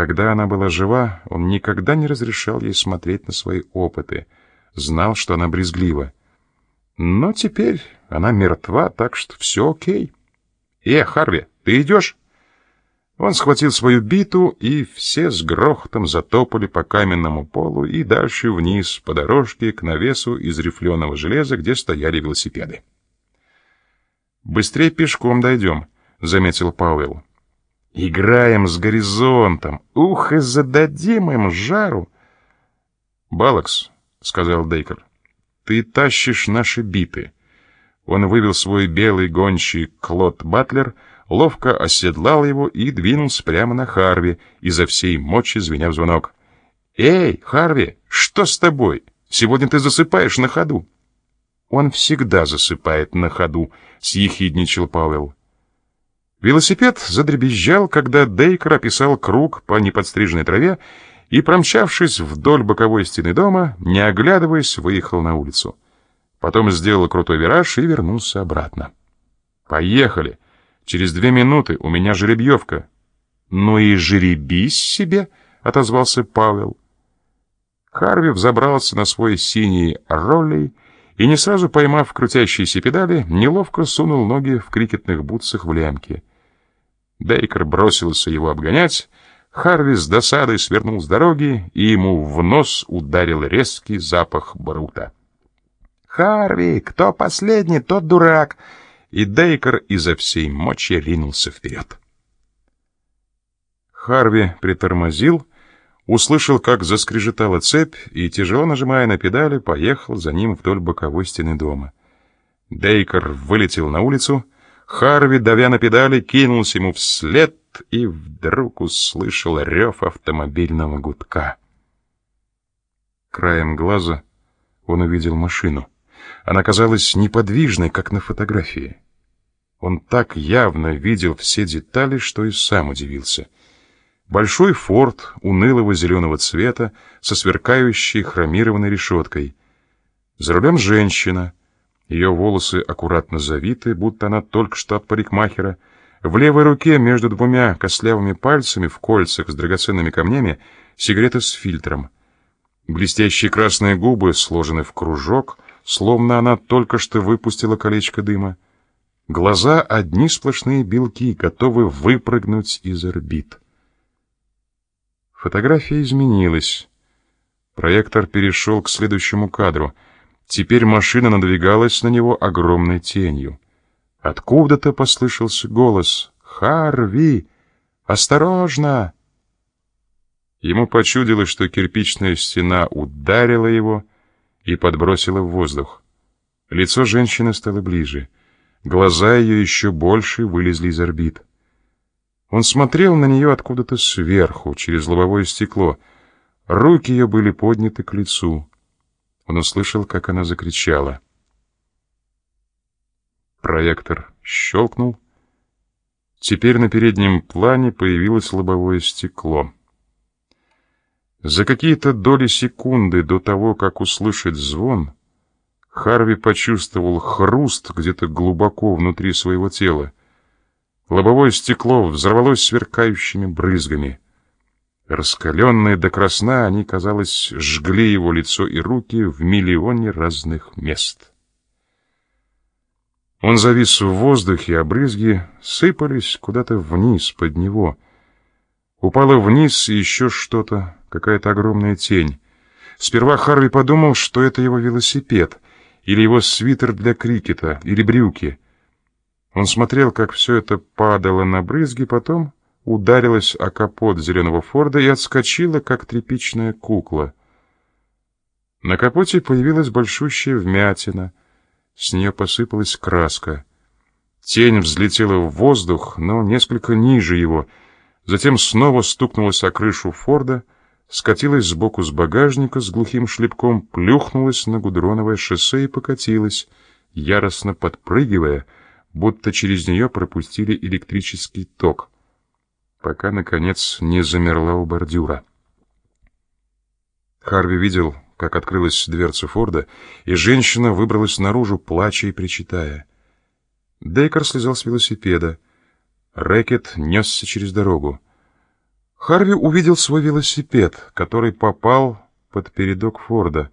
Когда она была жива, он никогда не разрешал ей смотреть на свои опыты, знал, что она брезглива. Но теперь она мертва, так что все окей. «Э, Харви, ты идешь?» Он схватил свою биту, и все с грохотом затопали по каменному полу и дальше вниз по дорожке к навесу из рифленого железа, где стояли велосипеды. «Быстрее пешком дойдем», — заметил Пауэлл. «Играем с горизонтом. Ух, и зададим им жару!» «Балакс», — сказал Дейкер, — «ты тащишь наши биты». Он вывел свой белый гончий Клод Батлер — ловко оседлал его и двинулся прямо на Харви, изо всей мочи звеня в звонок. «Эй, Харви, что с тобой? Сегодня ты засыпаешь на ходу». «Он всегда засыпает на ходу», — съехидничал Пауэлл. Велосипед задребезжал, когда Дейкер описал круг по неподстриженной траве и, промчавшись вдоль боковой стены дома, не оглядываясь, выехал на улицу. Потом сделал крутой вираж и вернулся обратно. «Поехали!» Через две минуты у меня жеребьевка». «Ну и жеребись себе», — отозвался Павел. Харви взобрался на свой синий роллей и, не сразу поймав крутящиеся педали, неловко сунул ноги в крикетных бутсах в лямке. Дейкер бросился его обгонять, Харви с досадой свернул с дороги, и ему в нос ударил резкий запах брута. «Харви, кто последний, тот дурак!» и Дейкер изо всей мочи ринулся вперед. Харви притормозил, услышал, как заскрежетала цепь, и, тяжело нажимая на педали, поехал за ним вдоль боковой стены дома. Дейкер вылетел на улицу, Харви, давя на педали, кинулся ему вслед и вдруг услышал рев автомобильного гудка. Краем глаза он увидел машину. Она казалась неподвижной, как на фотографии. Он так явно видел все детали, что и сам удивился. Большой форт унылого зеленого цвета со сверкающей хромированной решеткой. За рулем женщина. Ее волосы аккуратно завиты, будто она только что от парикмахера. В левой руке между двумя костлявыми пальцами в кольцах с драгоценными камнями сигарета с фильтром. Блестящие красные губы сложены в кружок — словно она только что выпустила колечко дыма. Глаза одни сплошные белки, готовы выпрыгнуть из орбит. Фотография изменилась. Проектор перешел к следующему кадру. Теперь машина надвигалась на него огромной тенью. Откуда-то послышался голос «Харви! Осторожно!» Ему почудилось, что кирпичная стена ударила его, и подбросила в воздух. Лицо женщины стало ближе. Глаза ее еще больше вылезли из орбит. Он смотрел на нее откуда-то сверху, через лобовое стекло. Руки ее были подняты к лицу. Он услышал, как она закричала. Проектор щелкнул. Теперь на переднем плане появилось лобовое стекло. За какие-то доли секунды до того, как услышать звон, Харви почувствовал хруст где-то глубоко внутри своего тела. Лобовое стекло взорвалось сверкающими брызгами. Раскаленные до красна, они, казалось, жгли его лицо и руки в миллионе разных мест. Он завис в воздухе, а брызги сыпались куда-то вниз под него. Упало вниз еще что-то, какая-то огромная тень. Сперва Харви подумал, что это его велосипед, или его свитер для крикета, или брюки. Он смотрел, как все это падало на брызги, потом ударилось о капот зеленого Форда и отскочило, как тряпичная кукла. На капоте появилась большущая вмятина, с нее посыпалась краска. Тень взлетела в воздух, но несколько ниже его, затем снова стукнулась о крышу Форда — скатилась сбоку с багажника с глухим шлепком, плюхнулась на гудроновое шоссе и покатилась, яростно подпрыгивая, будто через нее пропустили электрический ток, пока, наконец, не замерла у бордюра. Харви видел, как открылась дверца Форда, и женщина выбралась наружу, плача и причитая. Дейкер слезал с велосипеда. Рэкет несся через дорогу. Харви увидел свой велосипед, который попал под передок Форда.